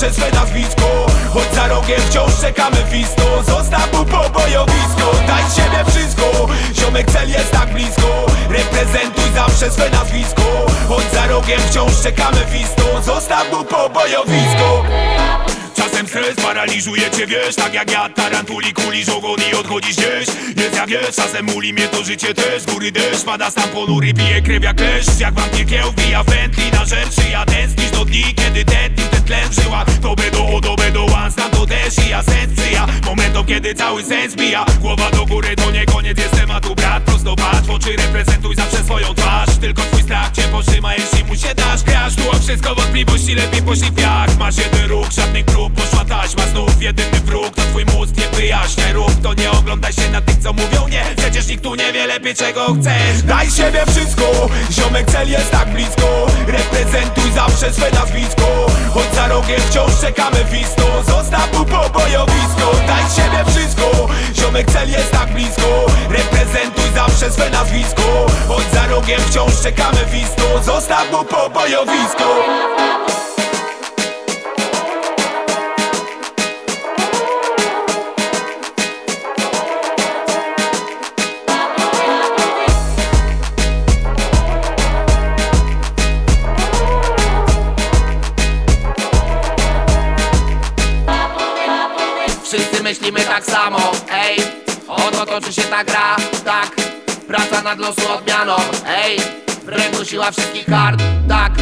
swe nazwisko Choć za rogiem wciąż czekamy wisto Zostaw mu pobojowisko Daj siebie wszystko. Ziomek cel jest tak blisko. Reprezentuj zawsze swe nazwisko. Choć za rogiem wciąż czekamy wisto Zostaw mu pobojowisko. Czasem stres paraliżuje cię, wiesz Tak jak ja, tarantuli, kulisz ogon i odchodzisz gdzieś. Jest jak wiesz, czasem muli mnie to życie też. Góry deszcz, pada stan ponury, pije krew jak kleszcz. Jak wampir kieł, wbija wętli na rzeczy Ja kiedy cały sens bija. Głowa do góry, to nie koniec, jest tematu brat Prosto patrz, w oczy reprezentuj zawsze swoją twarz. Tylko twój strach cię potrzyma, jeśli mu się dasz. Grasz tu o wszystko wątpliwości, lepiej poślij wiatr. Masz jeden ruch, żadnych prób, poszła taśma Znów jedyny wróg, to twój mózg nie wyjaśnia Rób to, nie oglądaj się na tych, co mówią nie. Przecież nikt tu nie wie lepiej, czego chcesz. Daj siebie wszystko, ziomek cel jest tak blisko. Reprezentuj zawsze swe nazwisko. Choć za rogiem wciąż czekamy wisto Zostaw mu pobojowisko. Daj Zawsze swe nazwisko Choć za rogiem wciąż czekamy wisto Zostaw mu pobojowisko Wszyscy myślimy tak samo, ej Oto toczy się ta gra, tak Praca nad losu odmianą, ej W ręku siła wszystkich kart, tak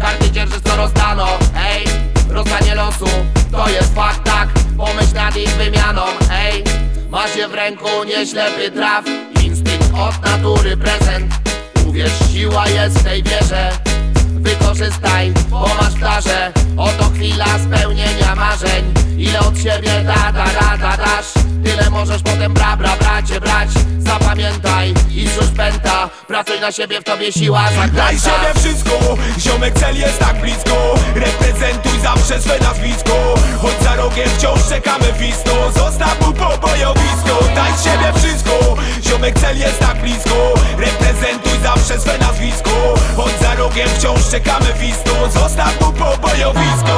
Karty dzierżysz co rozdano, ej Rozdanie losu, to jest fakt, tak Pomyśl nad ich wymianą, ej Masz je w ręku, nie ślepy traf Instynkt od natury prezent. Uwierz, siła jest w tej wierze Wykorzystaj, bo masz plażę. Oto chwila spełnienia marzeń. Ile od siebie da, da, rada dasz? Tyle możesz potem bra, bra, bracie brać. Zapamiętaj Pracuj na siebie, w tobie siła Daj siebie wszystko, ziomek cel jest tak blisko. Reprezentuj zawsze swe nazwisko. Choć za rogiem wciąż czekamy wisto Zostaw mu pobojowisko. Daj siebie wszystko, ziomek cel jest tak blisko. Reprezentuj zawsze swe nazwisko. Choć za rogiem wciąż czekamy wisto Zostaw mu pobojowisko.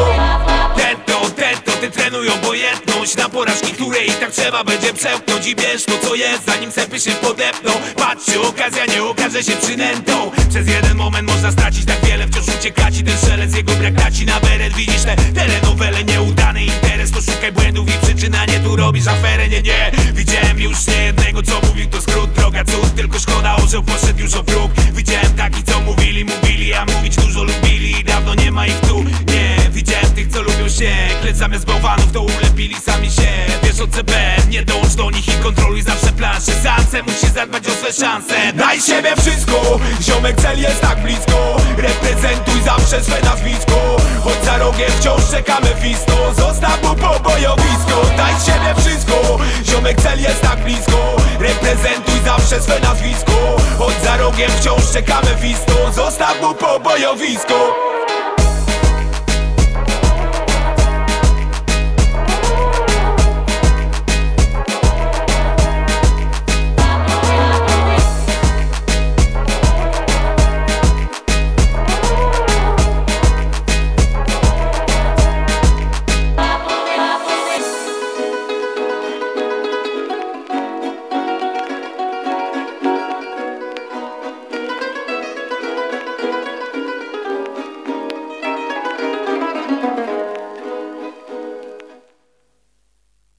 Tento, tento, ty trenują obojętność Na porażki, które i tak trzeba będzie przełknąć I bierz to co jest, zanim sępy się podepną. Patrz, czy okazja nie okaże się przynętą. Przez jeden moment można stracić tak wiele Wciąż ucieka ci ten szelest, jego brak traci na beret. Widzisz te telenowele, nieudany interes To szukaj błędów i przyczyna, nie tu robisz aferę. Nie, nie, widziałem już nie jednego co mówił To skrót, droga cud, tylko szkoda orzeł poszedł zamiast bałwanów to ulepili sami się. Wiesz o CB, nie dąż do nich i kontroluj zawsze planszę Sance musisz zadbać o swe szanse. Daj siebie wszystko, ziomek cel jest tak blisko. Reprezentuj zawsze swe nazwisko. Choć za rogiem wciąż czekamy wisto Zostaw mu pobojowisko. Daj siebie wszystko, ziomek cel jest tak blisko. Reprezentuj zawsze swe nazwisko. Choć za rogiem wciąż czekamy wisto Zostaw mu pobojowisko